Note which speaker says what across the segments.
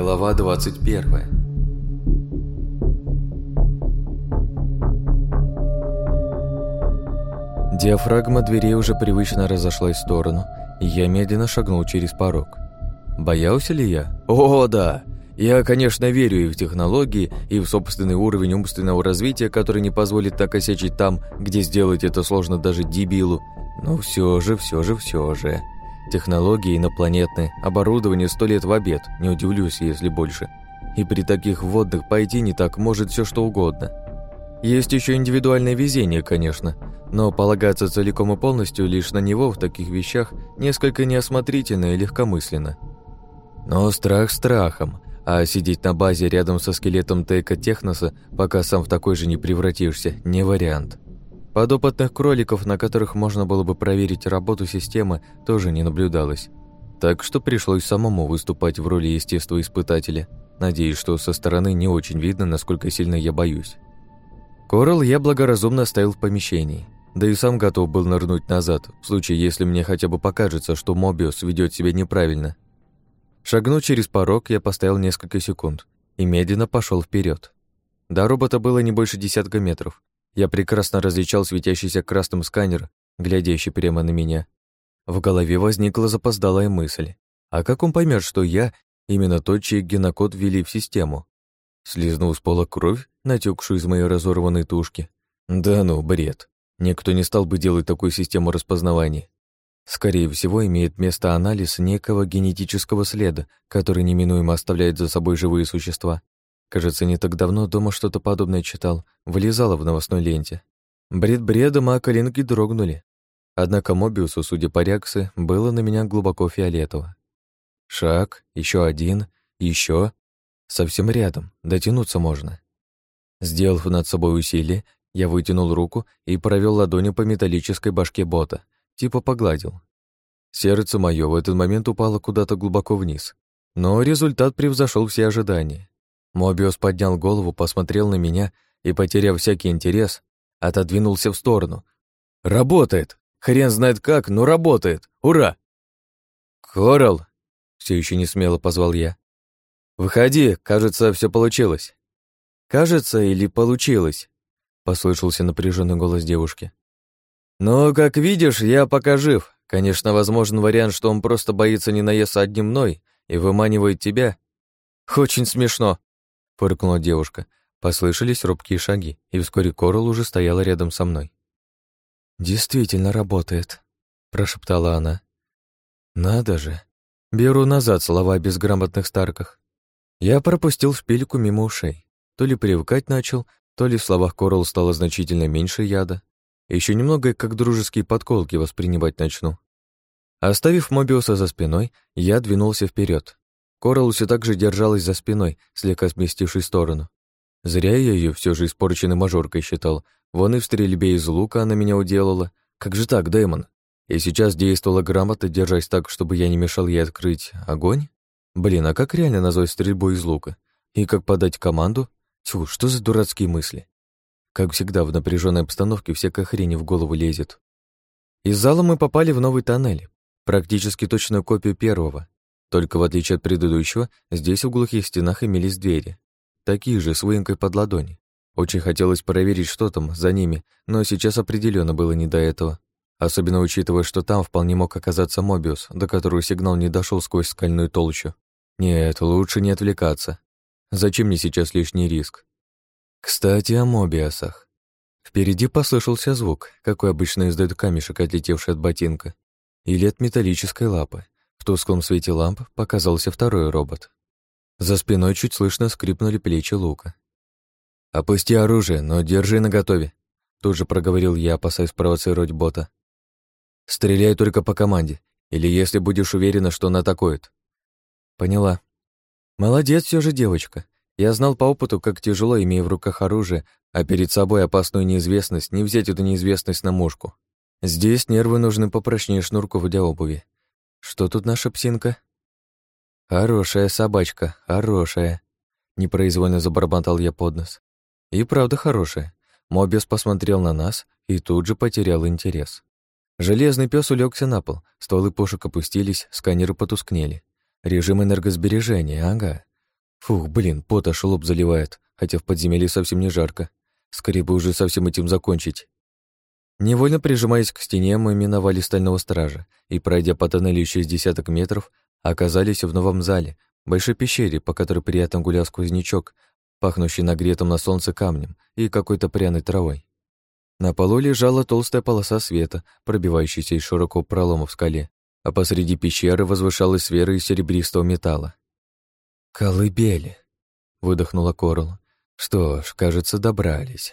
Speaker 1: Глава 21 Диафрагма дверей уже привычно разошлась в сторону, и я медленно шагнул через порог. Боялся ли я? О, да! Я, конечно, верю и в технологии, и в собственный уровень умственного развития, который не позволит так осечить там, где сделать это сложно даже дебилу. Но все же, все же, все же... Технологии инопланетные, оборудование сто лет в обед, не удивлюсь, если больше. И при таких вводных пойти не так может все что угодно. Есть еще индивидуальное везение, конечно, но полагаться целиком и полностью лишь на него в таких вещах несколько неосмотрительно и легкомысленно. Но страх страхом, а сидеть на базе рядом со скелетом Тейка Техноса, пока сам в такой же не превратишься, не вариант. Подопытных кроликов, на которых можно было бы проверить работу системы, тоже не наблюдалось. Так что пришлось самому выступать в роли естествоиспытателя, надеясь, что со стороны не очень видно, насколько сильно я боюсь. Коралл я благоразумно оставил в помещении, да и сам готов был нырнуть назад, в случае, если мне хотя бы покажется, что Мобиус ведет себя неправильно. Шагнув через порог, я поставил несколько секунд и медленно пошел вперед. До робота было не больше десятка метров, я прекрасно различал светящийся красным сканер, глядящий прямо на меня. В голове возникла запоздалая мысль. А как он поймет, что я именно тот, чей генокод ввели в систему? Слизнул с пола кровь, натекшую из моей разорванной тушки. Да ну, бред. Никто не стал бы делать такую систему распознавания. Скорее всего, имеет место анализ некого генетического следа, который неминуемо оставляет за собой живые существа. Кажется, не так давно дома что-то подобное читал, вылезало в новостной ленте. Бред бредом, а коленки дрогнули. Однако Мобиусу, судя по реакции, было на меня глубоко фиолетово. Шаг, еще один, еще. Совсем рядом, дотянуться можно. Сделав над собой усилие, я вытянул руку и провел ладонью по металлической башке бота, типа погладил. Сердце мое в этот момент упало куда-то глубоко вниз, но результат превзошел все ожидания. Мобиус поднял голову, посмотрел на меня и, потеряв всякий интерес, отодвинулся в сторону. «Работает! Хрен знает как, но работает! Ура!» «Коралл!» — все еще не смело позвал я. «Выходи, кажется, все получилось». «Кажется или получилось?» — послышался напряженный голос девушки. «Ну, как видишь, я пока жив. Конечно, возможен вариант, что он просто боится не наесться одним мной и выманивает тебя. Очень смешно фыркнула девушка. Послышались робкие шаги, и вскоре Корал уже стояла рядом со мной. «Действительно работает», — прошептала она. «Надо же. Беру назад слова о безграмотных старках. Я пропустил шпильку мимо ушей. То ли привыкать начал, то ли в словах Корал стало значительно меньше яда. Еще немного, как дружеские подколки, воспринимать начну. Оставив Мобиуса за спиной, я двинулся вперед. Коралл все так же держалась за спиной, слегка сместившись в сторону. Зря я ее все же испорченной мажоркой считал. Вон и в стрельбе из лука она меня уделала. Как же так, Дэймон? И сейчас действовала грамотно, держась так, чтобы я не мешал ей открыть огонь? Блин, а как реально назвать стрельбу из лука? И как подать команду? Тьфу, что за дурацкие мысли? Как всегда, в напряженной обстановке всякая хрень в голову лезет. Из зала мы попали в новый тоннель, практически точную копию первого. Только в отличие от предыдущего, здесь в глухих стенах имелись двери. Такие же, с выемкой под ладони. Очень хотелось проверить, что там за ними, но сейчас определенно было не до этого. Особенно учитывая, что там вполне мог оказаться Мобиус, до которого сигнал не дошел сквозь скальную толщу. Нет, лучше не отвлекаться. Зачем мне сейчас лишний риск? Кстати, о Мобиасах. Впереди послышался звук, какой обычно издает камешек, отлетевший от ботинка, или от металлической лапы. В тусклом свете ламп показался второй робот. За спиной чуть слышно скрипнули плечи Лука. «Опусти оружие, но держи наготове», — тут же проговорил я, опасаясь провоцировать бота. «Стреляй только по команде, или если будешь уверена, что он атакует». «Поняла». «Молодец все же девочка. Я знал по опыту, как тяжело, имея в руках оружие, а перед собой опасную неизвестность, не взять эту неизвестность на мушку. Здесь нервы нужны попрочнее шнурков для обуви. Что тут наша псинка? Хорошая собачка, хорошая. Непроизвольно забормотал я под нос. И правда хорошая. Мобиус посмотрел на нас и тут же потерял интерес. Железный пес улегся на пол, стволы пушек опустились, сканеры потускнели. Режим энергосбережения, ага. Фух, блин, пот аж лоб заливает, хотя в подземелье совсем не жарко. Скорее бы уже со всем этим закончить. Невольно прижимаясь к стене, мы миновали стального стража и, пройдя по тоннелю с десяток метров, оказались в новом зале, большой пещере, по которой приятно гулял сквознячок, пахнущий нагретым на солнце камнем и какой-то пряной травой. На полу лежала толстая полоса света, пробивающаяся из широкого пролома в скале, а посреди пещеры возвышалась сфера из серебристого металла. «Колыбели!» — выдохнула Корл. «Что ж, кажется, добрались».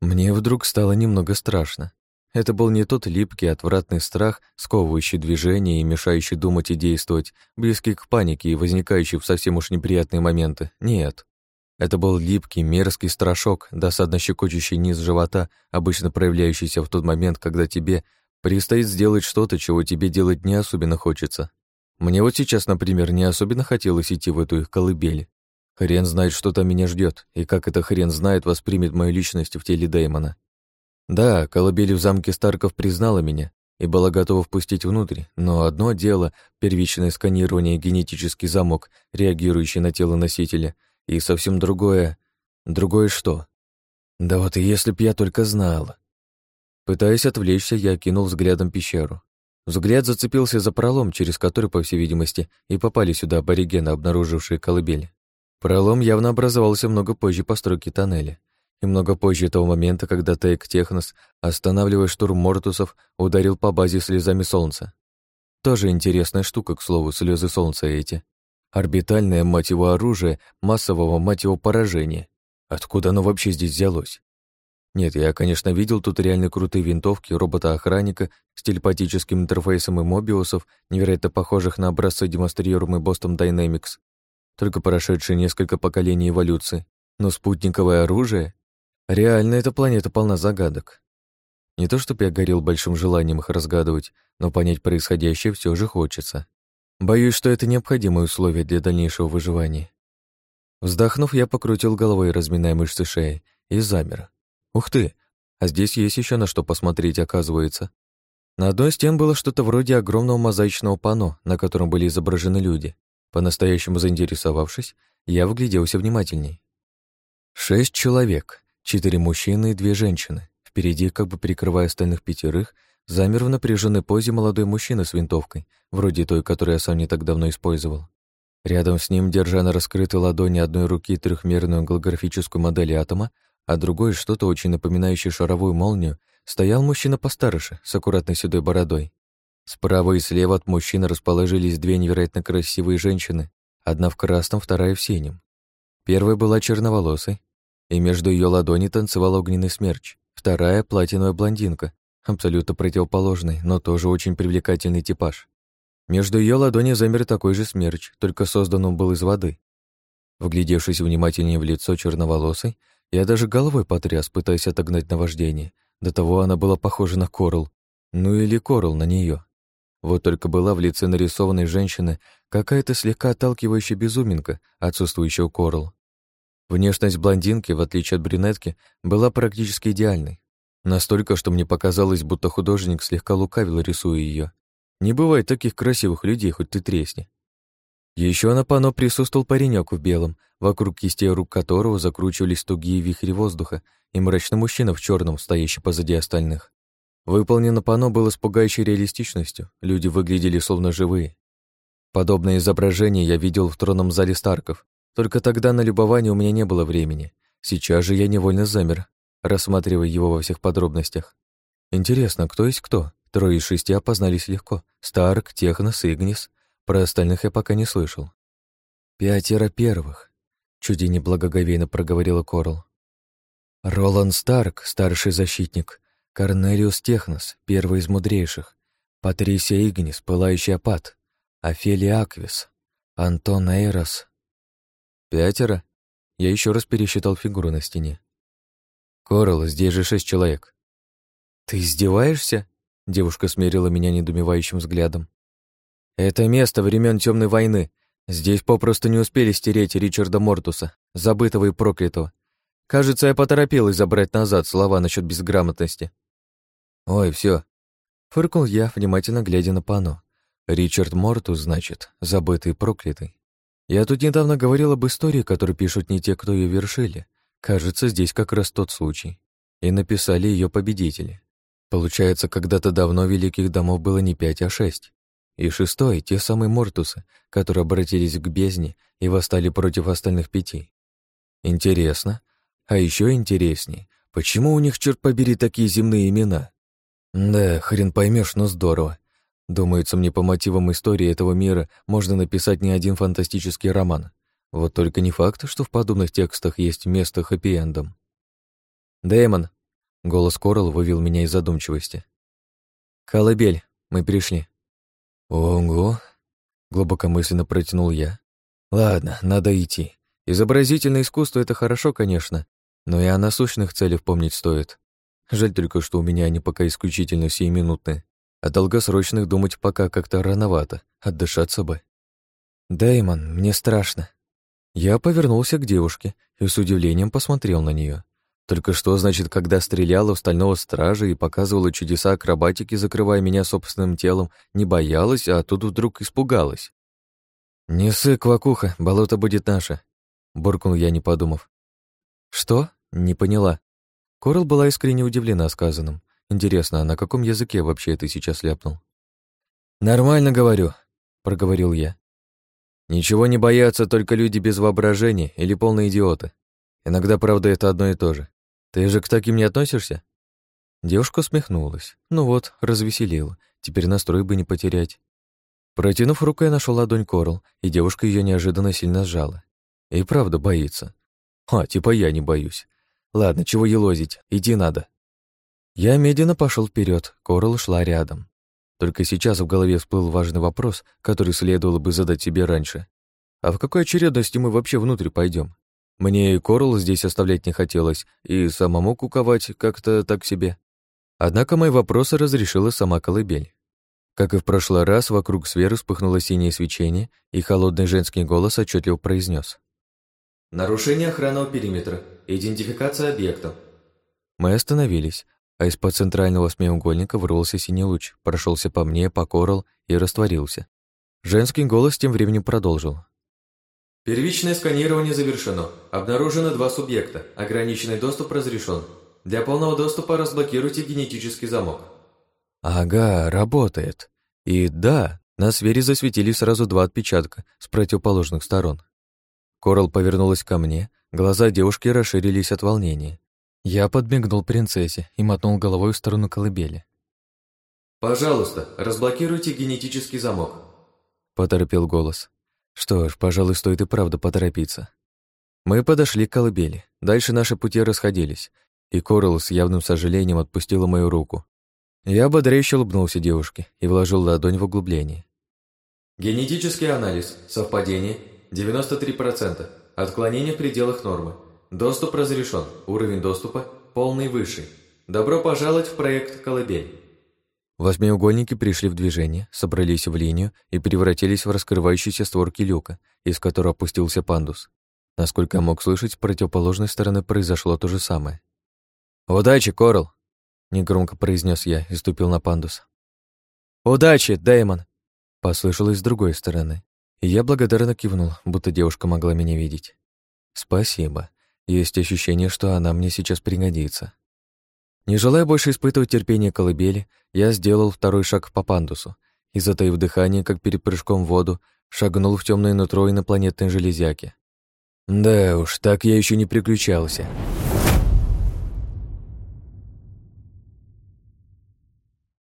Speaker 1: Мне вдруг стало немного страшно. Это был не тот липкий, отвратный страх, сковывающий движение и мешающий думать и действовать, близкий к панике и возникающий в совсем уж неприятные моменты. Нет. Это был липкий, мерзкий страшок, досадно щекочущий низ живота, обычно проявляющийся в тот момент, когда тебе предстоит сделать что-то, чего тебе делать не особенно хочется. Мне вот сейчас, например, не особенно хотелось идти в эту их колыбель. Хрен знает, что там меня ждет, и как это хрен знает воспримет мою личность в теле Дэймона. Да, колыбель в замке Старков признала меня и была готова впустить внутрь, но одно дело — первичное сканирование генетический замок, реагирующий на тело носителя, и совсем другое... Другое что? Да вот и если б я только знал. Пытаясь отвлечься, я кинул взглядом пещеру. Взгляд зацепился за пролом, через который, по всей видимости, и попали сюда аборигены, обнаружившие колыбель. Пролом явно образовался много позже постройки тоннеля и много позже того момента, когда Тейк Технос, останавливая штурм Мортусов, ударил по базе слезами солнца. Тоже интересная штука, к слову, слезы солнца эти. Орбитальное, мать его, оружие массового, мать его, поражения. Откуда оно вообще здесь взялось? Нет, я, конечно, видел тут реально крутые винтовки, робота-охранника с телепатическим интерфейсом и мобиусов, невероятно похожих на образцы, демонстрируемые Boston Dynamics, только прошедшие несколько поколений эволюции. Но спутниковое оружие Реально, эта планета полна загадок. Не то чтобы я горел большим желанием их разгадывать, но понять происходящее все же хочется. Боюсь, что это необходимое условие для дальнейшего выживания. Вздохнув, я покрутил головой, разминая мышцы шеи, и замер. Ух ты, а здесь есть еще на что посмотреть, оказывается. На одной из стен было что-то вроде огромного мозаичного панно, на котором были изображены люди. По-настоящему заинтересовавшись, я вгляделся внимательней. Шесть человек, Четыре мужчины и две женщины. Впереди, как бы прикрывая остальных пятерых, замер в напряженной позе молодой мужчина с винтовкой, вроде той, которую я сам не так давно использовал. Рядом с ним, держа на раскрытой ладони одной руки трехмерную голографическую модель атома, а другой что-то очень напоминающее шаровую молнию, стоял мужчина постарше, с аккуратной седой бородой. Справа и слева от мужчины расположились две невероятно красивые женщины, одна в красном, вторая в синем. Первая была черноволосой, и между ее ладоней танцевал огненный смерч. Вторая — платиновая блондинка, абсолютно противоположный, но тоже очень привлекательный типаж. Между ее ладоней замер такой же смерч, только создан он был из воды. Вглядевшись внимательнее в лицо черноволосой, я даже головой потряс, пытаясь отогнать наваждение. До того она была похожа на Корл. Ну или Корл на нее. Вот только была в лице нарисованной женщины какая-то слегка отталкивающая безуминка, отсутствующая у Корл. Внешность блондинки, в отличие от брюнетки, была практически идеальной. Настолько, что мне показалось, будто художник слегка лукавил, рисуя ее. Не бывает таких красивых людей, хоть ты тресни. Еще на пано присутствовал паренек в белом, вокруг кистей рук которого закручивались тугие вихри воздуха, и мрачный мужчина в черном, стоящий позади остальных. Выполнено пано было с пугающей реалистичностью, люди выглядели словно живые. Подобное изображение я видел в тронном зале Старков, только тогда на любование у меня не было времени. Сейчас же я невольно замер, рассматривая его во всех подробностях. Интересно, кто есть кто? Трое из шести опознались легко. Старк, Технос, Игнис. Про остальных я пока не слышал. «Пятеро первых», — чуть и неблагоговейно проговорила Корл. «Роланд Старк, старший защитник. Корнелиус Технос, первый из мудрейших. Патрисия Игнис, пылающий опад. Офелия Аквис. Антон Эйрос, Пятеро? Я еще раз пересчитал фигуры на стене. Коралл, здесь же шесть человек. Ты издеваешься? Девушка смерила меня недумевающим взглядом. Это место времен темной войны. Здесь попросту не успели стереть Ричарда Мортуса, забытого и проклятого. Кажется, я поторопилась забрать назад слова насчет безграмотности. Ой, все. Фыркнул я, внимательно глядя на пано. Ричард Мортус, значит, забытый и проклятый. Я тут недавно говорил об истории, которую пишут не те, кто ее вершили. Кажется, здесь как раз тот случай. И написали ее победители. Получается, когда-то давно великих домов было не пять, а шесть. И шестой — те самые Мортусы, которые обратились к бездне и восстали против остальных пяти. Интересно. А еще интересней, почему у них, черт побери, такие земные имена? Да, хрен поймешь, но здорово. Думается, мне по мотивам истории этого мира можно написать не один фантастический роман. Вот только не факт, что в подобных текстах есть место хэппи-эндом. «Дэймон!» — голос Коралл вывел меня из задумчивости. «Колыбель, мы пришли». «Ого!» — глубокомысленно протянул я. «Ладно, надо идти. Изобразительное искусство — это хорошо, конечно, но и о насущных целях помнить стоит. Жаль только, что у меня они пока исключительно сиюминутные. О долгосрочных думать пока как-то рановато, отдышаться бы. «Дэймон, мне страшно». Я повернулся к девушке и с удивлением посмотрел на нее. Только что, значит, когда стреляла в стального стража и показывала чудеса акробатики, закрывая меня собственным телом, не боялась, а тут вдруг испугалась. «Не ссы, квакуха, болото будет наше», — буркнул я, не подумав. «Что?» — не поняла. Корл была искренне удивлена сказанным. Интересно, а на каком языке вообще ты сейчас ляпнул? «Нормально говорю», — проговорил я. «Ничего не боятся только люди без воображения или полные идиоты. Иногда, правда, это одно и то же. Ты же к таким не относишься?» Девушка усмехнулась. Ну вот, развеселила. Теперь настрой бы не потерять. Протянув руку, я нашел ладонь Корл, и девушка ее неожиданно сильно сжала. И правда боится. А, типа я не боюсь. Ладно, чего елозить, идти надо. Я медленно пошел вперед, Корл шла рядом. Только сейчас в голове всплыл важный вопрос, который следовало бы задать себе раньше. А в какой очередности мы вообще внутрь пойдем? Мне и Корл здесь оставлять не хотелось, и самому куковать как-то так себе. Однако мои вопросы разрешила сама колыбель. Как и в прошлый раз, вокруг сферы вспыхнуло синее свечение, и холодный женский голос отчетливо произнес:
Speaker 2: «Нарушение охранного периметра. Идентификация объекта».
Speaker 1: Мы остановились, а из-под центрального смеугольника вырвался синий луч, прошелся по мне, по Корал и растворился. Женский голос тем временем продолжил.
Speaker 2: Первичное сканирование завершено. Обнаружено два субъекта. Ограниченный доступ разрешен. Для полного доступа разблокируйте генетический замок.
Speaker 1: Ага, работает. И да, на сфере засветились сразу два отпечатка с противоположных сторон. Корал повернулась ко мне, глаза девушки расширились от волнения. Я подмигнул принцессе и мотнул головой в сторону колыбели.
Speaker 2: «Пожалуйста, разблокируйте генетический замок», —
Speaker 1: поторопил голос. Что ж, пожалуй, стоит и правда поторопиться. Мы подошли к колыбели. Дальше наши пути расходились, и Коралл с явным сожалением отпустила мою руку. Я ободряюще улыбнулся девушке и вложил ладонь в углубление.
Speaker 2: «Генетический анализ. Совпадение. 93%. Отклонение в пределах нормы. Доступ разрешен. Уровень доступа полный высший. Добро пожаловать в проект «Колыбель».
Speaker 1: Восьмиугольники пришли в движение, собрались в линию и превратились в раскрывающиеся створки люка, из которого опустился пандус. Насколько я мог слышать, с противоположной стороны произошло то же самое. «Удачи, Корл!» — негромко произнес я и ступил на пандус. «Удачи, Дэймон!» — послышалось с другой стороны, я благодарно кивнул, будто девушка могла меня видеть. «Спасибо. Есть ощущение, что она мне сейчас пригодится. Не желая больше испытывать терпение колыбели, я сделал второй шаг по пандусу и, затаив дыхание, как перед прыжком в воду, шагнул в темное нутро инопланетной железяки. Да уж, так я еще не приключался.